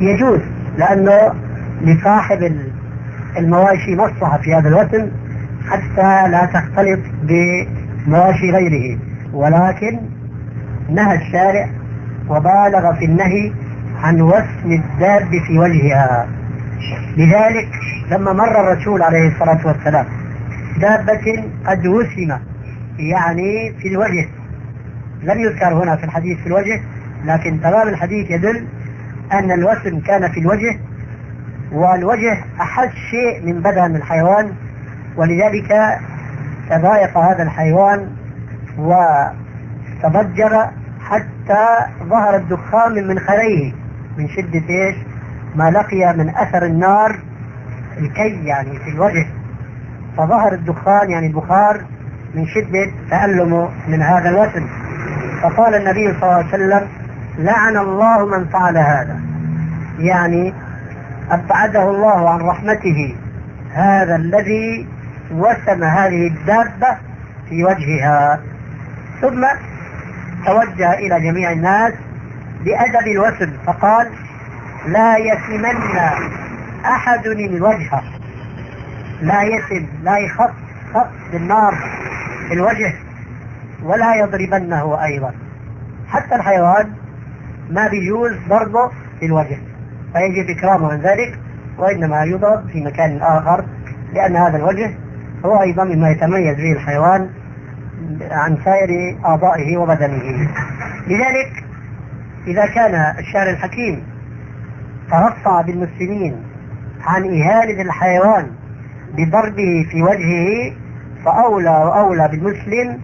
يجوز لأنه لصاحب المواشي مصلحة في هذا الوسم حتى لا تختلط بمواشي غيره. ولكن نهى الشارع وبالغ في النهي عن وسم الداب في وجهها. لذلك لما مر الرسول عليه الصلاة والسلام دابة قد وسم يعني في الوجه. لم يذكر هنا في الحديث في الوجه لكن تمام الحديث يدل أن الوسم كان في الوجه والوجه أحس شيء من بدن الحيوان ولذلك تضايق هذا الحيوان وتضجر حتى ظهر الدخان من منخريه من شدة إيش؟ ما لقي من أثر النار الكي يعني في الوجه فظهر الدخان يعني البخار من شدة تألمه من هذا الوسم فقال النبي صلى الله عليه وسلم لعن الله من فعل هذا. يعني أبعده الله عن رحمته هذا الذي وسم هذه الدابة في وجهها. ثم توجه إلى جميع الناس بأدب الوسم فقال لا يسمن أحد الوجه لا يسم لا يخط خط بالنار في الوجه ولا يضربنه أيضا. حتى الحيوان ما بيجوز ضربه في الوجه. فيجب إكرامه من ذلك وإنما يضرب في مكان آخر لأن هذا الوجه هو أيضا مما يتميز به الحيوان عن سائر أعضائه وبدنه. لذلك إذا كان الشارع الحكيم ترفع بالمسلمين عن إهانة الحيوان بضربه في وجهه فأولى وأولى بالمسلم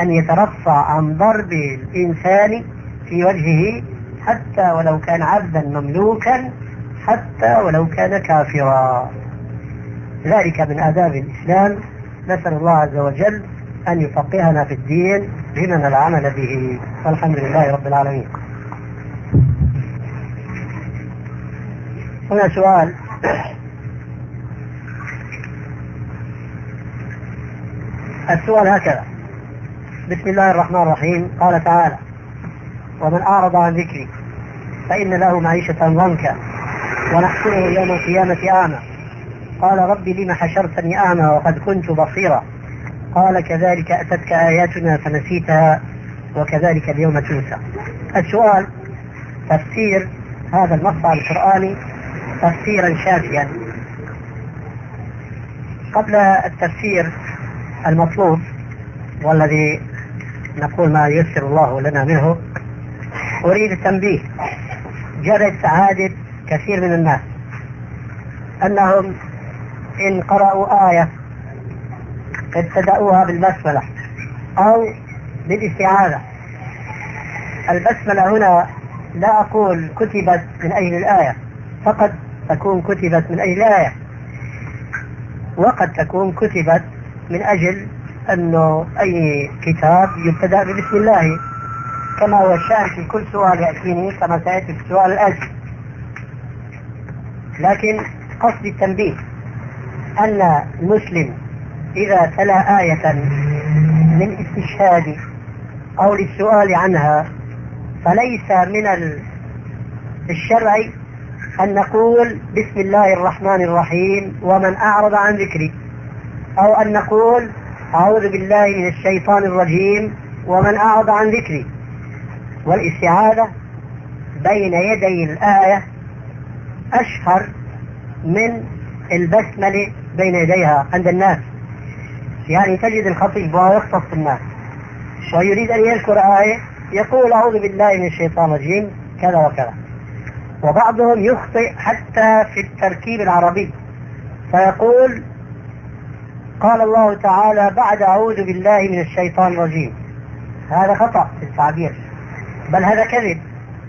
أن يترفع عن ضرب الإنسان في وجهه حتى ولو كان عبدا مملوكا حتى ولو كان كافرا. ذلك من آداب الإسلام. نسأل الله عز وجل أن يفقهنا في الدين بمن العمل به. والحمد لله رب العالمين. هنا سؤال. السؤال هكذا. بسم الله الرحمن الرحيم. قال تعالى ومن أعرض عن ذكري فإن له معيشة ضنكا ونحشره يوم القيامة أعمى قال رب لم حشرتني أعمى وقد كنت بصيرا؟ قال كذلك أتتك آياتنا فنسيتها وكذلك اليوم تنسى. السؤال تفسير هذا المقطع القرآني تفسيرا شافيا. قبل التفسير المطلوب والذي نقول ما ييسر الله لنا منه أريد التنبيه جرت عادة كثير من الناس. أنهم إن قرأوا آية ابتدأوها بالبسملة أو بالاستعاذة. البسملة هنا لا أقول كتبت من أجل الآية فقد تكون كتبت من أجل الآية. وقد تكون كتبت من أجل أنه أي كتاب يبتدأ ببسم الله. كما هو الشأن في كل سؤال يأتيني كما سيأتي في السؤال الآتي لكن قصد التنبيه أن المسلم إذا تلا آية للاستشهاد أو للسؤال عنها فليس من الشرع أن نقول بسم الله الرحمن الرحيم ومن أعرض عن ذكري أو أن نقول أعوذ بالله من الشيطان الرجيم ومن أعرض عن ذكري. والاستعاذة بين يدي الآية أشهر من البسملة بين يديها عند الناس. يعني تجد الخطيب وهو يختص الناس. ويريد أن يذكر آية يقول أعوذ بالله من الشيطان الرجيم كذا وكذا. وبعضهم يخطئ حتى في التركيب العربي. فيقول قال الله تعالى بعد أعوذ بالله من الشيطان الرجيم. هذا خطأ في التعبير. بل هذا كذب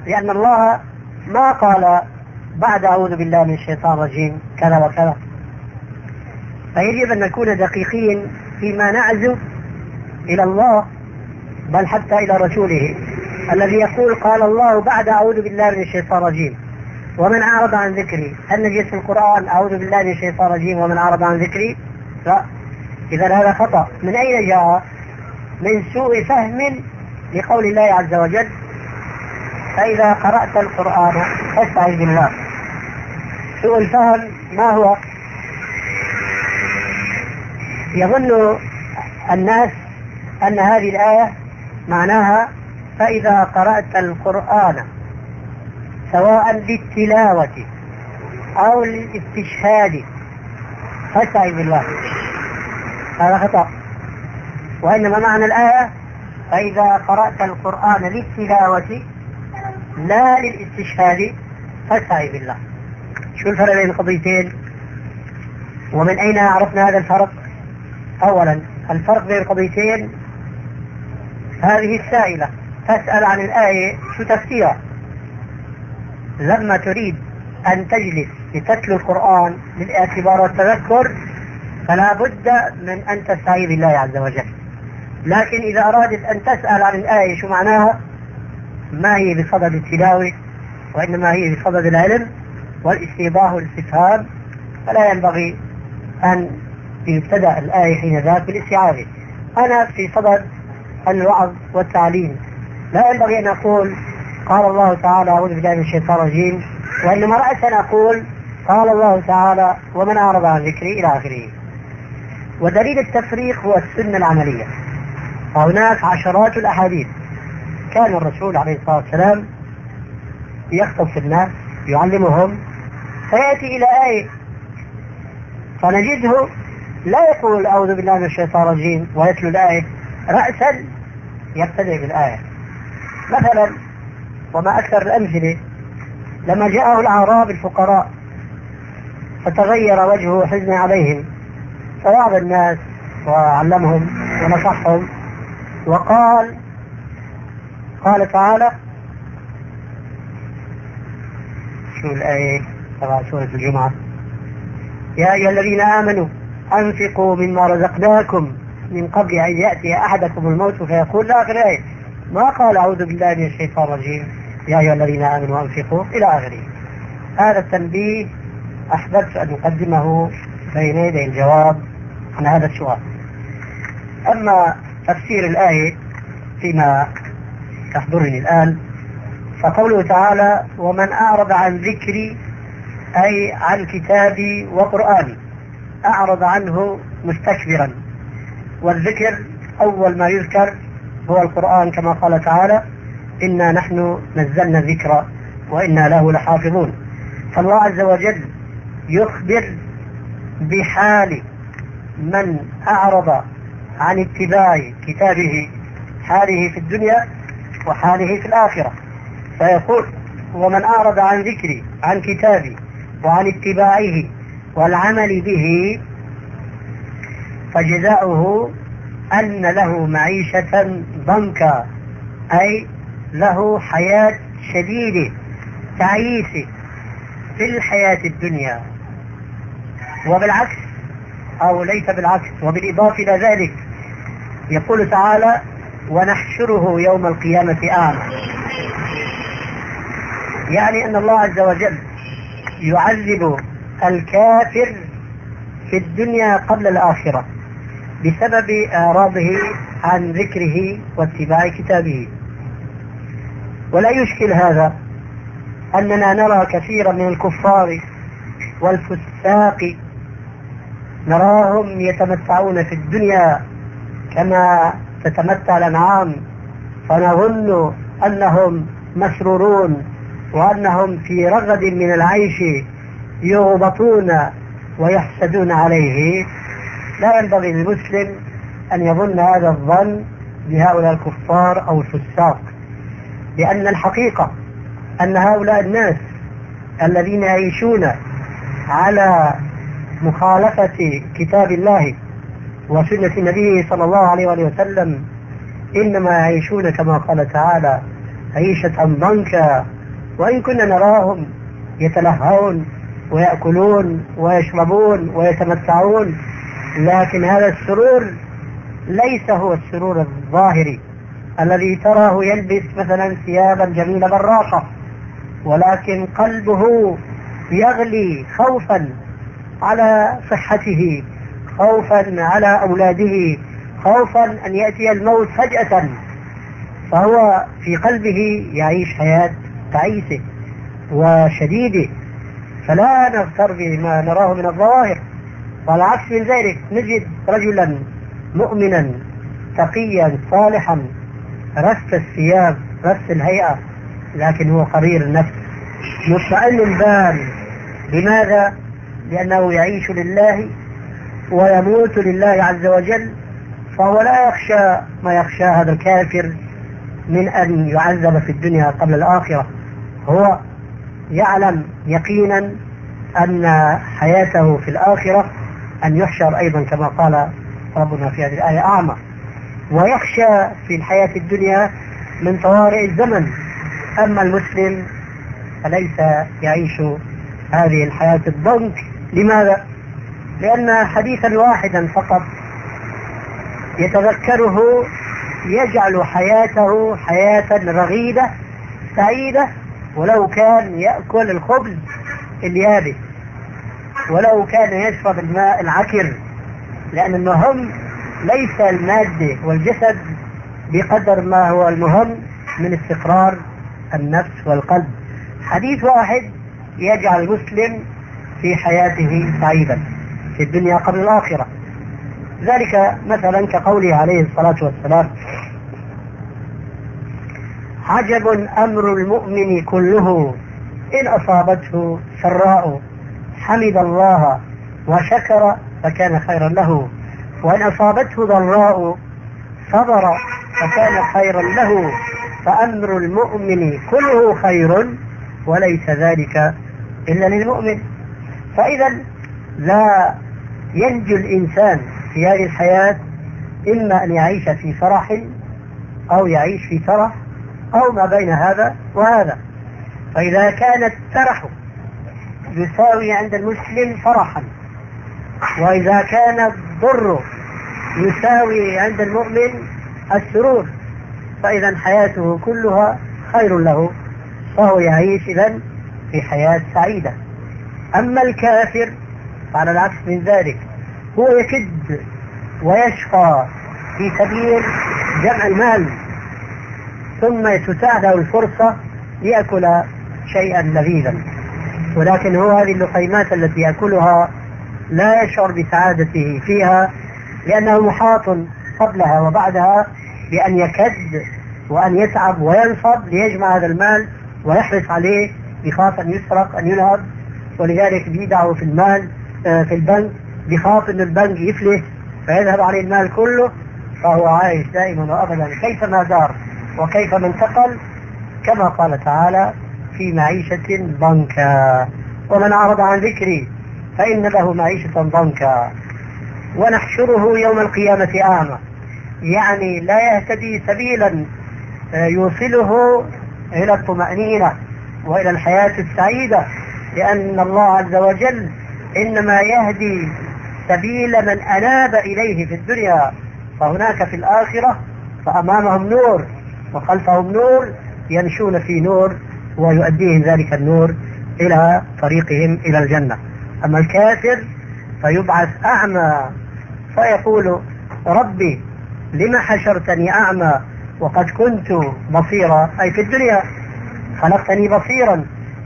لأن الله ما قال بعد أعوذ بالله من الشيطان الرجيم كذا وكذا. فيجب أن نكون دقيقين فيما نعزو إلى الله بل حتى إلى رسوله الذي يقول قال الله بعد أعوذ بالله من الشيطان الرجيم ومن أعرض عن ذكري هل نجد في القرآن أعوذ بالله من الشيطان الرجيم ومن أعرض عن ذكري لا. إذا هذا خطأ. من أين جاء؟ من سوء فهم لقول الله عز وجل فإذا قرأت القرآن فاستعذ بالله. سوء الفهم ما هو؟ يظن الناس أن هذه الآية معناها فإذا قرأت القرآن سواء للتلاوة أو للاستشهاد فاستعذ بالله. هذا خطأ. وإنما معنى الآية فإذا قرأت القرآن للتلاوة لا للاستشهاد فاستعذ بالله شو الفرق بين القضيتين ومن أين عرفنا هذا الفرق؟ أولا الفرق بين القضيتين هذه السائلة. تسأل عن الآية شو تفسيرها؟ لما تريد أن تجلس لتتلو القرآن للاعتبار والتذكر فلا بد من أن تستعيذ بالله عز وجل. لكن إذا أرادت أن تسأل عن الآية شو معناها؟ ما هي بصدد التلاوة وإنما هي بصدد العلم والاستيضاح والاستفهام فلا ينبغي أن يبتدأ الآية حين ذاك بالاستعاذة. أنا في صدد الوعظ والتعليم. لا ينبغي أن أقول قال الله تعالى أعوذ بالله من الشيطان الرجيم وإنما رأسا أقول قال الله تعالى ومن أعرض عن ذكري إلى آخره. ودليل التفريق هو السنة العملية. وهناك عشرات الأحاديث. كان الرسول عليه الصلاة والسلام يخطب في الناس يعلمهم فيأتي إلى آية فنجده لا يقول أعوذ بالله من الشيطان الرجيم ويتلو الآية رأسا يبتدئ بالآية. مثلا وما أكثر الأمثلة لما جاءه الأعراب الفقراء فتغير وجهه حزنا عليهم فوعظ الناس وعلمهم ونصحهم وقال قال تعالى شو الآية تبع سورة الجمعة. يا أيها الذين آمنوا أنفقوا مما رزقناكم من قبل أن يأتي أحدكم الموت فيقول لا آخر آية. ما قال أعوذ بالله من الشيطان الرجيم. يا أيها الذين آمنوا أنفقوا إلى آخره. هذا التنبيه أحببت أن أقدمه بين يدي الجواب عن هذا السؤال. أما تفسير الآية فيما تحضرني الآن. فقوله تعالى ومن أعرض عن ذكري أي عن كتابي وقرآني أعرض عنه مستكبرا. والذكر أول ما يذكر هو القرآن كما قال تعالى إنا نحن نزلنا الذكر وإنا له لحافظون. فالله عز وجل يخبر بحال من أعرض عن اتباع كتابه حاله في الدنيا وحاله في الآخرة. فيقول ومن أعرض عن ذكري عن كتابي وعن اتباعه والعمل به فجزاؤه أن له معيشة ضنكا أي له حياة شديدة تعيسة في الحياة الدنيا. وبالعكس أو ليس بالعكس وبالإضافة إلى ذلك يقول تعالى ونحشره يوم القيامة أعمى يعني أن الله عز وجل يعذب الكافر في الدنيا قبل الآخرة بسبب إعراضه عن ذكره واتباع كتابه. ولا يشكل هذا أننا نرى كثيرا من الكفار والفساق نراهم يتمتعون في الدنيا كما تتمتع الأنعام فنظن أنهم مسرورون وأنهم في رغد من العيش يغبطون ويحسدون عليه. لا ينبغي للمسلم أن يظن هذا الظن بهؤلاء الكفار أو الفساق لأن الحقيقة أن هؤلاء الناس الذين يعيشون على مخالفة كتاب الله وسنة النبي صلى الله عليه وآله وسلم إنما يعيشون كما قال تعالى عيشة ضنكا وإن كنا نراهم يتلهون ويأكلون ويشربون ويتمتعون لكن هذا السرور ليس هو السرور الظاهري الذي تراه يلبس مثلا ثيابا جميلة براقة ولكن قلبه يغلي خوفا على صحته. خوفا على أولاده خوفا أن يأتي الموت فجأة. فهو في قلبه يعيش حياة تعيسة وشديدة. فلا نغتر بما نراه من الظواهر. وعلى عكس من ذلك نجد رجلا مؤمنا تقيا صالحا رث الثياب رث الهيئة لكن هو قرير النفس. مطمئن البال لماذا؟ لأنه يعيش لله ويموت لله عز وجل فهو لا يخشى ما يخشى هذا الكافر من أن يعذب في الدنيا قبل الآخرة. هو يعلم يقينا أن حياته في الآخرة أن يحشر أيضا كما قال ربنا في هذه الآية أعمى. ويخشى في الحياة الدنيا من طوارئ الزمن. أما المسلم فليس يعيش هذه الحياة الضنك. لماذا؟ لأن حديثا واحدا فقط يتذكره يجعل حياته حياة رغيدة سعيدة ولو كان يأكل الخبز اليابس ولو كان يشرب الماء العكر لأن المهم ليس المادة والجسد بقدر ما هو المهم من استقرار النفس والقلب. حديث واحد يجعل المسلم في حياته سعيدا. في الدنيا قبل الآخرة. ذلك مثلا كقوله عليه الصلاة والسلام عجب أمر المؤمن كله إن أصابته سراء حمد الله وشكر فكان خيرا له وإن أصابته ضراء صبر فكان خيرا له فأمر المؤمن كله خير وليس ذلك إلا للمؤمن. فإذا لا ينجو الإنسان في هذه الحياة إما أن يعيش في فرح أو يعيش في ترح أو ما بين هذا وهذا. فإذا كان الترح يساوي عند المسلم فرحا وإذا كان الضر يساوي عند المؤمن السرور فإذا حياته كلها خير له فهو يعيش إذا في حياة سعيدة. أما الكافر فعلى العكس من ذلك. هو يكد ويشقى في سبيل جمع المال ثم تتاح له الفرصة ليأكل شيئا لذيذا. ولكن هو هذه اللقيمات التي يأكلها لا يشعر بسعادته فيها لأنه محاط قبلها وبعدها بأن يكد وأن يتعب وينصب ليجمع هذا المال ويحرص عليه بخاف أن يسرق أن ينهب ولذلك بيدعه في المال في البنك بخاف أن البنك يفلس فيذهب عليه المال كله فهو عايش دائما وأبدا. كيفما دار وكيفما انتقل؟ كما قال تعالى في معيشة ضنكا. ومن أعرض عن ذكري فإن له معيشة ضنكا. ونحشره يوم القيامة أعمى يعني لا يهتدي سبيلا آه، يوصله إلى الطمأنينة وإلى الحياة السعيدة لأن الله عز وجل إنما يهدي سبيل من أناب إليه في الدنيا فهناك في الآخرة فأمامهم نور وخلفهم نور يمشون في نور ويؤديهم ذلك النور إلى طريقهم إلى الجنة. أما الكافر فيبعث أعمى فيقول ربي لم حشرتني أعمى وقد كنت بصيرا؟ أي في الدنيا. خلقتني بصيرا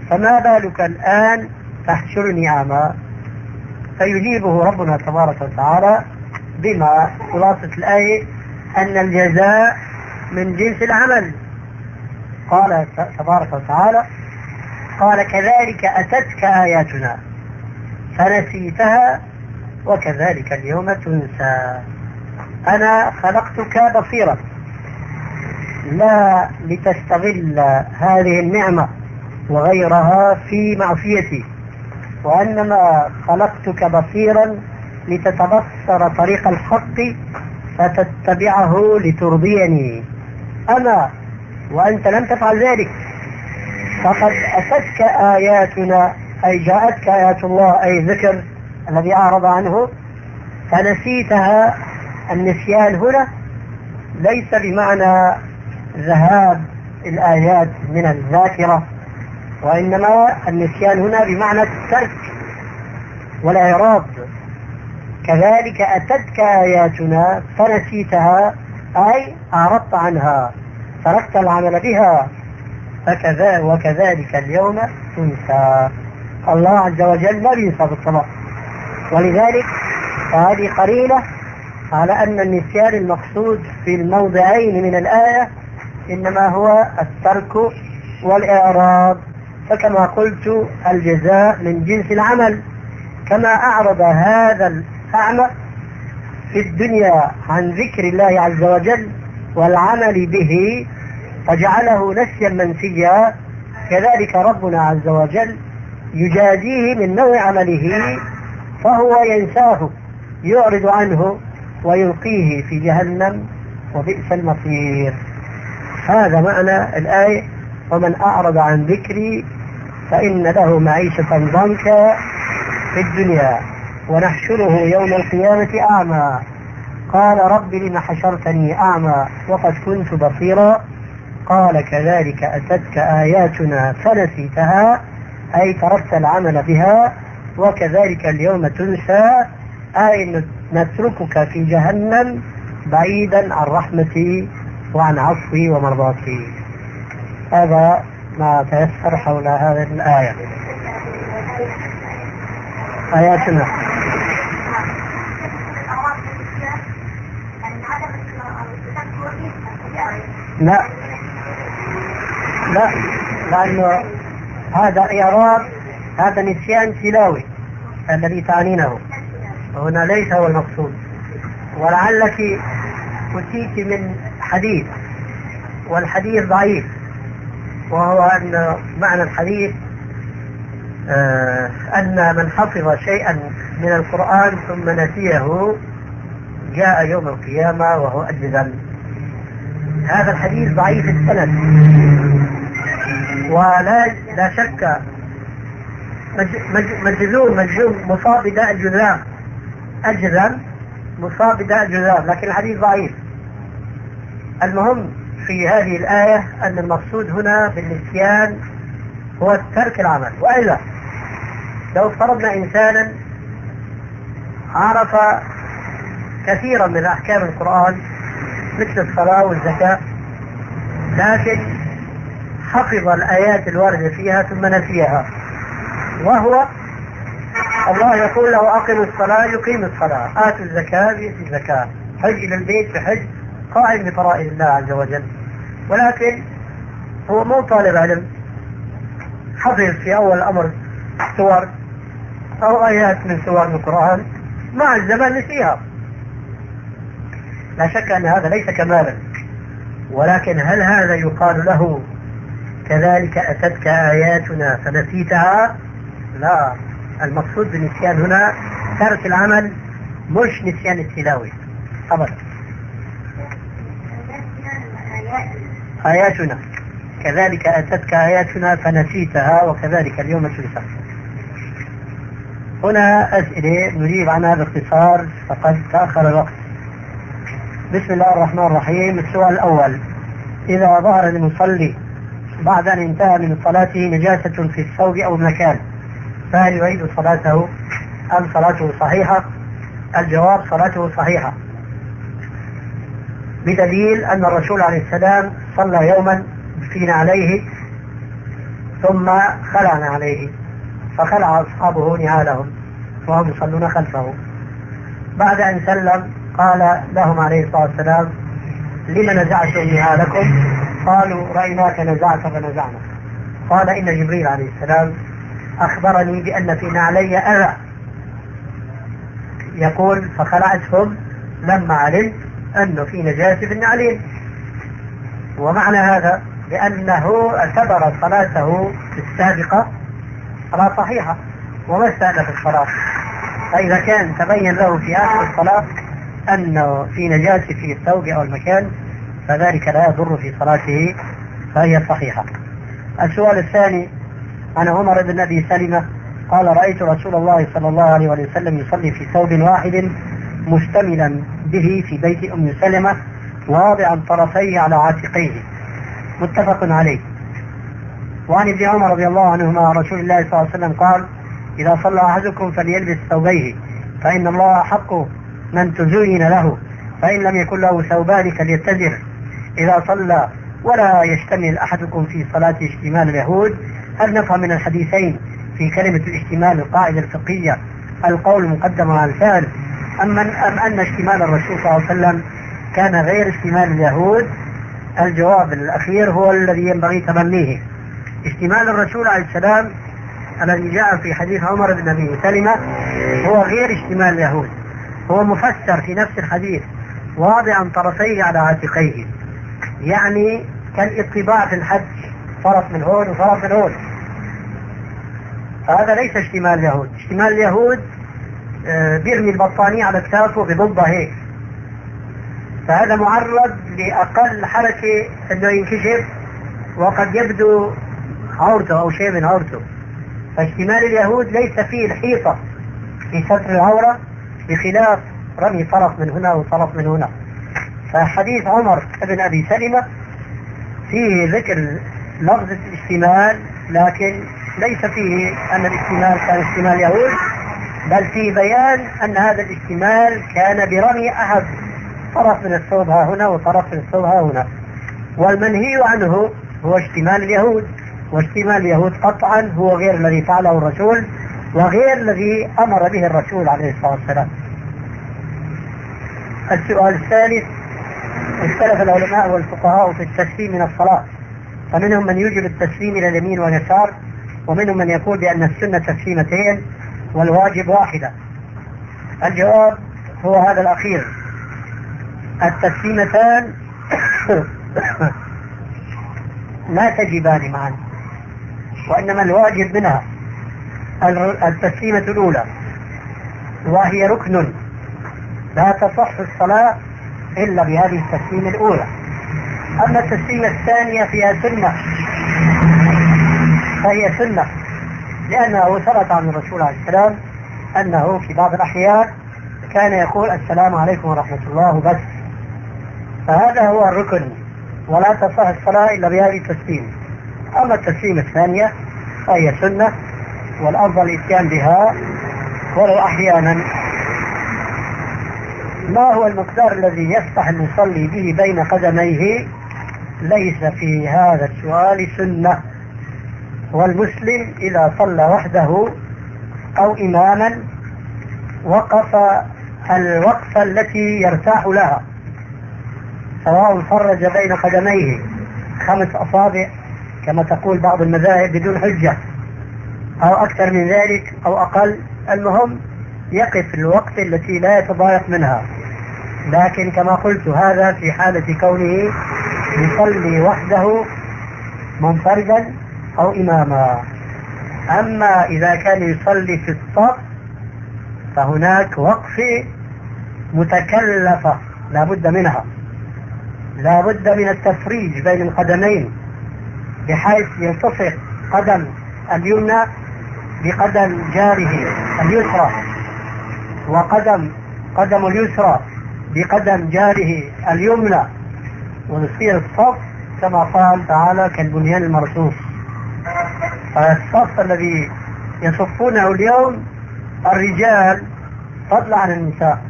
فما بالك الآن تحشرني أعمى؟ فيجيبه ربنا تبارك وتعالى بما خلاصة الآية أن الجزاء من جنس العمل. قال تبارك وتعالى قال كذلك أتتك آياتنا فنسيتها وكذلك اليوم تنسى. أنا خلقتك بصيرا. لا لتستغل هذه النعمة وغيرها في معصيتي. وإنما خلقتك بصيرا لتتبصر طريق الحق فتتبعه لترضيني. أما وأنت لم تفعل ذلك فقد أتتك آياتنا أي جاءتك آيات الله أي ذكر الذي أعرض عنه فنسيتها. النسيان هنا ليس بمعنى ذهاب الآيات من الذاكرة وإنما النسيان هنا بمعنى الترك والإعراض كذلك أتتك آياتنا فنسيتها أي أعرضت عنها تركت العمل بها فكذا وكذلك اليوم تنسى. الله عز وجل لا بينسى بالصلاة ولذلك فهذه قرينة على أن النسيان المقصود في الموضعين من الآية إنما هو الترك والإعراض فكما قلت الجزاء من جنس العمل كما أعرض هذا الأعمى في الدنيا عن ذكر الله عز وجل والعمل به فجعله نسيا منسيا كذلك ربنا عز وجل يجازيه من نوع عمله فهو ينساه يعرض عنه ويلقيه في جهنم وبئس المصير. هذا معنى الآية ومن أعرض عن ذكري فإن له معيشة ضنكا في الدنيا ونحشره يوم القيامة أعمى. قال رب لم حشرتني أعمى وقد كنت بصيرا. قال كذلك أتتك آياتنا فنسيتها أي تركت العمل بها وكذلك اليوم تنسى. أي نتركك في جهنم؟ بعيدا عن رحمتي وعن عفوي ومرضاتي. هذا ما تيسر حول هذه الآية. آياتنا. لا. لا. لأنه هذا إعراض هذا نسيان تلاوي الذي تعنينه. هنا ليس هو المقصود. ولعلك أتيت من حديث والحديث ضعيف. وهو أن معنى الحديث آه أن من حفظ شيئا من القرآن ثم نسيه جاء يوم القيامة وهو أجزل هذا الحديث ضعيف السند. ولا لا شك مجزوم مجزوم مصاب بداء الجذام أجزم مصاب بداء الجذام لكن الحديث ضعيف. المهم في هذه الآية أن المقصود هنا بالنسيان هو ترك العمل. وإلا لو افترضنا إنسانا عرف كثيرا من أحكام القرآن مثل الصلاة والزكاة لكن حفظ الآيات الواردة فيها ثم نسيها وهو الله يقول له أقم الصلاة يقيم الصلاة آتوا الزكاة يؤتي الزكاة حج إلى البيت بحج قائم بفرائض الله عز وجل. ولكن هو مو طالب علم. حفظ في أول الأمر سور أو آيات من سور القرآن مع الزمن نسيها لا شك أن هذا ليس كمالا. ولكن هل هذا يقال له كذلك أتتك آياتنا فنسيتها؟ لا. المقصود بالنسيان هنا ترك العمل مش نسيان التلاوة. أبدا. آياتنا. كذلك أتتك آياتنا فنسيتها وكذلك اليوم تنسى هنا أسئلة نجيب عنها باختصار فقد تأخر الوقت. بسم الله الرحمن الرحيم. السؤال الأول. إذا ظهر المصلي بعد أن انتهى من صلاته نجاسة في الثوب أو المكان فهل يعيد صلاته؟ أم صلاته صحيحة؟ الجواب صلاته صحيحة. بدليل أن الرسول عليه السلام صلى يوما في عليه ثم خلع عليه فخلع أصحابه نعالهم وهم يصلون خلفه. بعد أن سلم قال لهم عليه الصلاة والسلام لم نزعتم نعالكم؟ قالوا رأيناك نزعت فنزعنا. قال إن جبريل عليه السلام أخبرني بأن في نعلي أذى. يقول فخلعتهم لما علمت أنه في نجاسة في النعلين ومعنى هذا بأنه اعتبر صلاته السابقة صلاة صحيحة وما استأنف الصلاة. فإذا كان تبين له في آخر الصلاة أنه في نجاسة في الثوب أو المكان فذلك لا يضر في صلاته فهي صحيحة. السؤال الثاني عن عمر بن أبي سلمة قال رأيت رسول الله صلى الله عليه وسلم يصلي في ثوب واحد مشتملا به في بيت أم سلمة واضعا طرفيه على عاتقيه. متفق عليه. وعن ابن عمر رضي الله عنهما رسول الله صلى الله عليه وسلم قال إذا صلى أحدكم فليلبس ثوبيه فإن الله حق من تزين له فإن لم يكن له ثوبان فليتزر إذا صلى ولا يشتمل أحدكم في صلاة اشتمال اليهود هل نفهم من الحديثين في كلمة الاشتمال القاعدة الفقهية القول مقدم على الفعل أم أن, أم أن اشتمال الرسول صلى الله عليه وسلم كان غير اشتمال اليهود الجواب الأخير هو الذي ينبغي تبنيه اشتمال الرسول عليه السلام الذي جاء في حديث عمر بن أبي سلمة هو غير اشتمال اليهود. هو مفسر في نفس الحديث واضعا طرفيه على عاتقيه. يعني كالاطباع في الحج طرف من هون وطرف من هون. هذا ليس اشتمال اليهود. اشتمال اليهود بيرمي البطانية على كتافه بضبها هيك. فهذا معرض لأقل حركة أنه ينكشف وقد يبدو عورته أو شيء من عورته. فاشتمال اليهود ليس فيه الحيطة في ستر العورة بخلاف رمي طرف من هنا وطرف من هنا. فحديث عمر بن أبي سلمة فيه ذكر لفظة الاشتمال لكن ليس فيه أن الاشتمال كان اشتمال يهود. بل فيه بيان أن هذا الاشتمال كان برمي أحد. طرف من الثوب ها هنا وطرف من الثوب ها هنا. والمنهي عنه هو اشتمال اليهود. واشتمال اليهود قطعا هو غير الذي فعله الرسول وغير الذي أمر به الرسول عليه الصلاة والسلام. السؤال الثالث اختلف العلماء والفقهاء في التسليم من الصلاة. فمنهم من يوجب التسليم إلى اليمين واليسار ومنهم من يقول بأن السنة تسليمتين والواجب واحدة. الجواب هو هذا الأخير. التسليمتان لا تجبان معا وإنما الواجب منها. التسليمة الأولى. وهي ركن لا تصح الصلاة إلا بهذه التسليمة الأولى. أما التسليمة الثانية فيها سنة. فهي سنة. لأنه ثبت عن الرسول عليه السلام أنه في بعض الأحيان كان يقول السلام عليكم ورحمة الله بس فهذا هو الركن ولا تصح الصلاة إلا بهذه التسليم. أما التسليمة الثانية فهي سنة والأفضل الإتيان بها ولو أحيانا. ما هو المقدار الذي يفتح المصلي به بين قدميه؟ ليس في هذا السؤال سنة. والمسلم إذا صلى وحده أو إماما وقف الوقفة التي يرتاح لها سواء فرج بين قدميه خمس أصابع كما تقول بعض المذاهب بدون حجة أو أكثر من ذلك أو أقل المهم يقف الوقت التي لا يتضايق منها. لكن كما قلت هذا في حالة كونه يصلي وحده منفردا أو إماما. أما إذا كان يصلي في الصف فهناك وقفة متكلفة لا بد منها. لا بد من التفريج بين القدمين بحيث يلتصق قدم اليمنى بقدم جاره اليسرى وقدم قدم اليسرى بقدم جاره اليمنى. ويصير الصف كما قال تعالى كالبنيان المرصوص. فالصف الذي يصفونه اليوم الرجال فضلا عن النساء.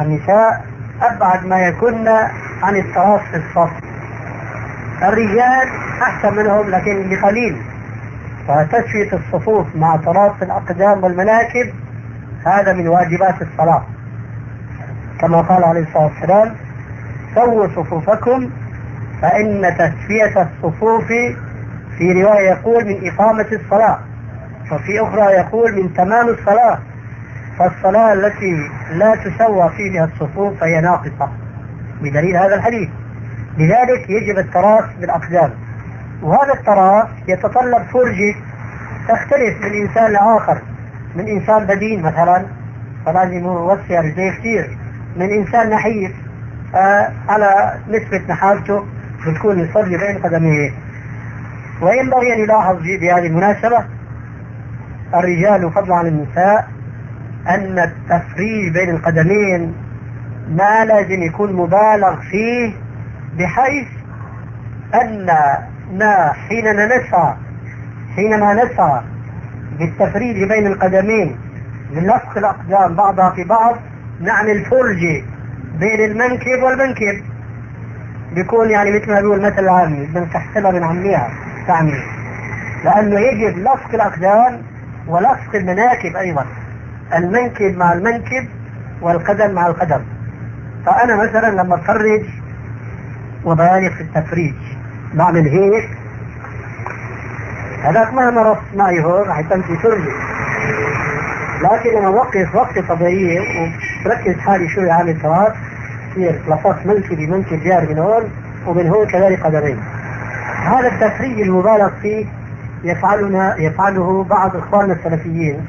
النساء أبعد ما يكن عن التراص في الصف. الرجال أحسن منهم لكن بقليل. فتسوية الصفوف مع تراص الأقدام والمناكب هذا من واجبات الصلاة. كما قال عليه الصلاة والسلام سووا صفوفكم فإن تسوية الصفوف في رواية يقول من إقامة الصلاة وفي أخرى يقول من تمام الصلاة فالصلاة التي لا تسوى فيها الصفوف فهي ناقصة بدليل هذا الحديث. لذلك يجب التراص بالأقدام. وهذا التراص يتطلب فرجة تختلف من إنسان لآخر. من إنسان بدين مثلا فلازم يوسع رجليه كثير. من إنسان نحيف آه على نسبة نحافته بتكون يصلي بين قدميه. وينبغي أن يلاحظ بهذه المناسبة الرجال فضلا عن النساء أن التفريج بين القدمين ما لازم يكون مبالغ فيه بحيث أننا حينما نسعى حينما نسعى بالتفريج بين القدمين لنفخ الأقدام بعضها في بعض نعمل فرجة بين المنكب والمنكب. بيكون يعني مثل ما بيقول مثل العامي بنكحسلها بنعميها تعمي لأنه يجب لصق الأقدام ولصق المناكب أيضا. المنكب مع المنكب والقدم مع القدم. فأنا مثلا لما أتفرج وبالغ في التفريج بعمل هيك. هذاك مهما رص معي هون راح تمشي ترجع لكن لما أوقف وقت طبيعية وبركز حالي شوي عامل تراث يصير لصص منكبي منكب جار من هون ومن هون كذلك قدمين. هذا التفريج المبالغ فيه يفعلنا يفعله بعض إخواننا السلفيين.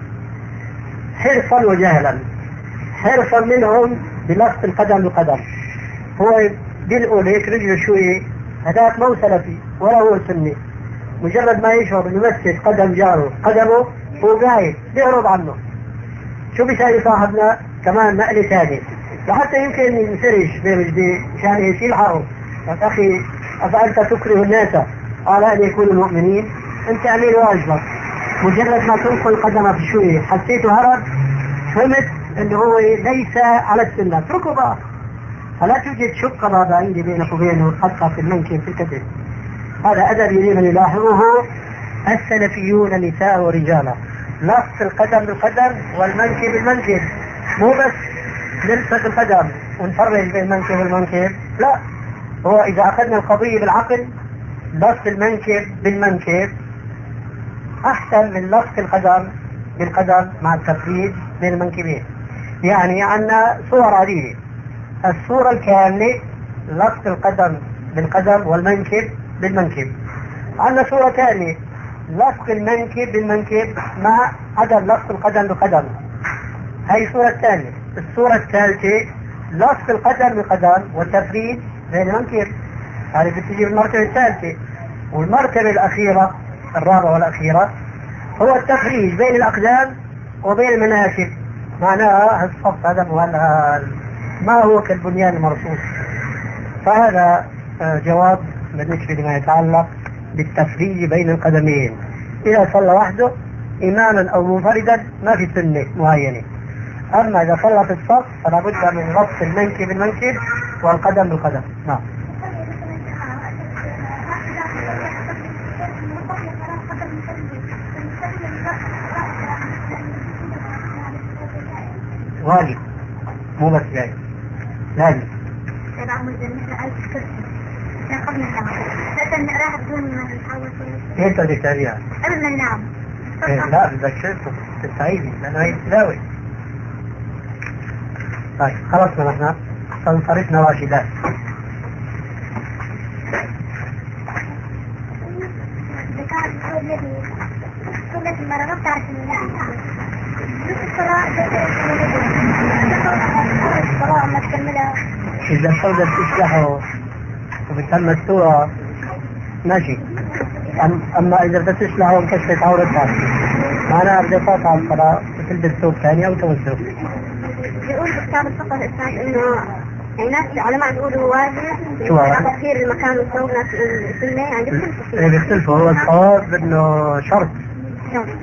حرصا وجهلا. حرصا منهم بلصق القدم بقدم. هو بيلقوا هيك رجله شوي. هذاك مو سلفي ولا هو سني. مجرد ما يشعر إنه يمسك قدم جاره. قدمه هو قايد بيهرب عنه. شو بيساوي صاحبنا؟ كمان نقلة ثانية. وحتى يمكن ينسرش بين مشان يشيل حقه أخي أفأنت تكره الناس؟ على أن يكونوا مؤمنين أنت اعمل واجبك. مجرد ما تنقل قدمك شوي حسيته هرب فهمت أنه هو ليس على السنة. اتركه بقى. فلا توجد شقة بعد عندي بينك وبينه حتى في المنكب في الكتف هذا أدب يريد أن يلاحظه السلفيون نساء ورجالا. لصق القدم بالقدم والمنكب بالمنكب مو بس نلصق القدم ونفرج بين المنكب والمنكب لا. هو إذا أخذنا القضية بالعقل لصق المنكب بالمنكب أحسن من لصق القدم بالقدم مع التفريج بين المنكبين يعني عندنا صور عديدة الصورة الكاملة لصق القدم بالقدم والمنكب بالمنكب عندنا صورة ثانية لصق المنكب بالمنكب مع عدم لصق القدم بالقدم. هاي الصورة الثانية الصورة الثالثة لصق القدم بالقدم والتفريج بين المنكب هذه بتجي بالمرتبة الثالثة والمرتبة الأخيرة الرابعة والأخيرة هو التفريج بين الأقدام وبين المناكب معناها الصف هذا ما هو كالبنيان المرصوص. فهذا آه، جواب بالنسبة لما يتعلق بالتفريج بين القدمين. إذا صلى وحده إماما أو منفردا ما في سنة معينة. أما إذا صلى في الصف فلا بد من ربط المنكب بالمنكب والقدم بالقدم. نعم. واجب مو بس جاي لازم نتعود انت بدك تقريها قبل ما ننام لا بدك شرطه تستعيدي لأنه هي تلاوي. طيب خلصنا نحن صنصرفنا راشدات إذا الفوزة بتشلحه وبتم مستورة ماشي. أما إذا بدها تشلحه وانكشفت عورتها. معناها بدها تقطع الصلاة وتلبس ثوب ثاني أو توسع بيقول بكتاب الفقه الإسلام إنه يعني ناس العلماء بيقولوا واجب شو واجب؟ تغيير المكان والثوب ناس السنة يعني بيختلفوا إيه بيختلفوا هو الصواب إنه شرط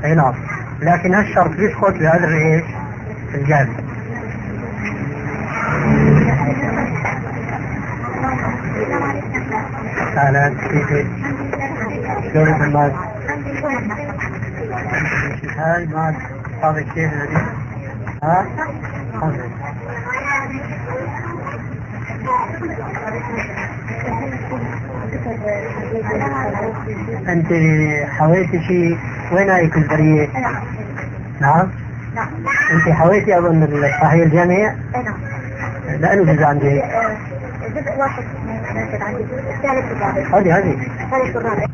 أي نعم لكن هالشرط بيسقط بهذا إيش؟ الجانب أهلا كيفك؟ شلونك المال؟ هاي مال هذا كيف الذي ها؟ أنت حويتي شيء وين هاي البريه؟ نعم. نعم أنت حويتي أظن الصحيح الجامعي؟ نعم لأنه جزء عندي. جزء واحد. عندي. الثالث والرابع هذه هذه. الثالث والرابع